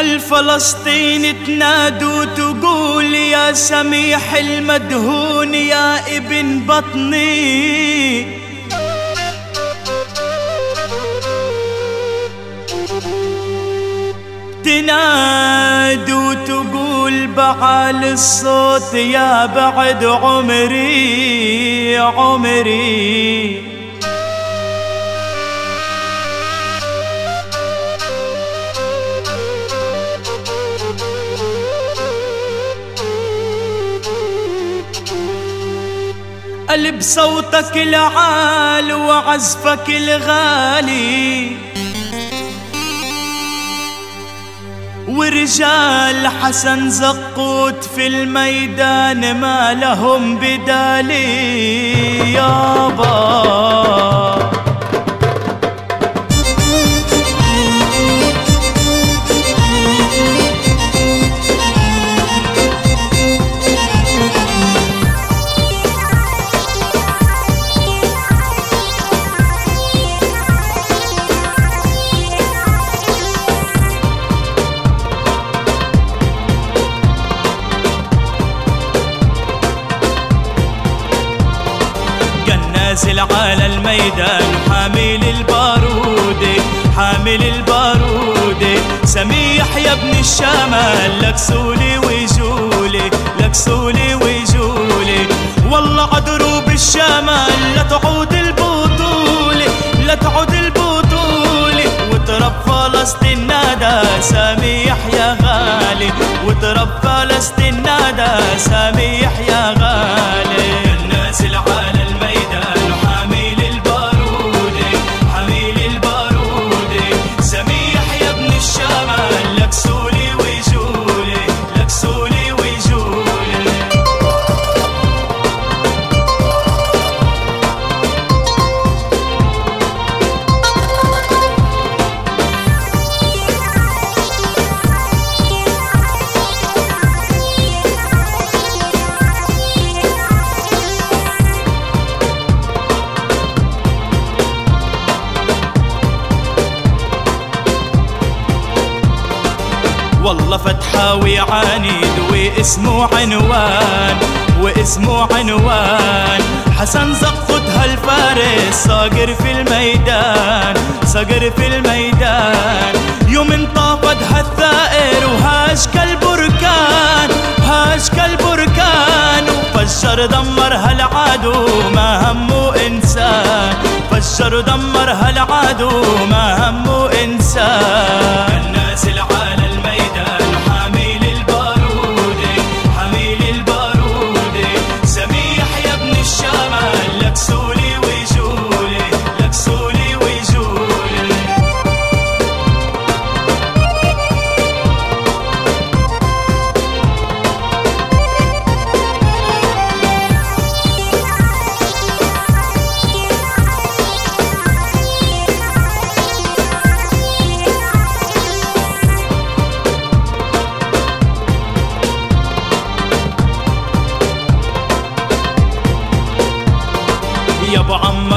فلسطين تنادي وتقول يا سميح المدهون يا ابن بطني. تنادي وتقول بعال الصوت يا بعد عمري عمري. قلب صوتك العال وعزفك الغالي. ورجال حسن زقوت في الميدان ما لهم بدالي. يابا على الميدان. حامل البارود حامل البارود. سميح يا ابن الشمال لك سولي وجولي لك سولي وجولي والله عدروب الشمال لا تعود البطولة لا تعود البطولة وترب فلسطين نادى سميح يا غالي. وترب فلسطين نادى سميح يا غالي فتحاوي عنيد واسمه عنوان واسمه عنوان. حسن زقط هالفارس صاقر في الميدان صاقر في الميدان. يوم انطفد هالثائر وهاش كالبركان هاش كالبركان وفجر دمر هالعدو ما همه إنسان. فجر دمر هالعدو ما همه إنسان. النازل على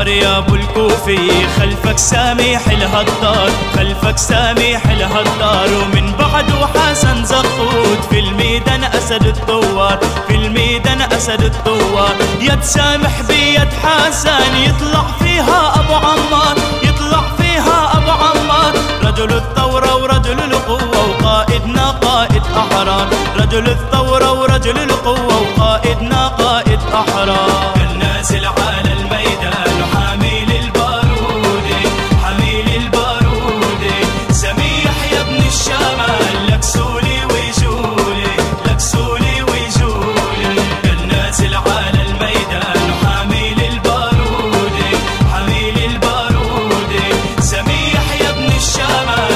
عمر يا ابو الكوفي خلفك سامح الهدار خلفك سامح الهدار. ومن بعده حسن زقوت في الميدان أسد الثوار في الميدان أسد الثوار يد سامح بيد حسن يطلع فيها أبو عمار يطلع فيها أبو عمار. رجل الثورة ورجل القوة وقائدنا قائد أحرار. رجل الثورة ورجل القوة وقائدنا قائد أحرار. النازل على الميدان summer.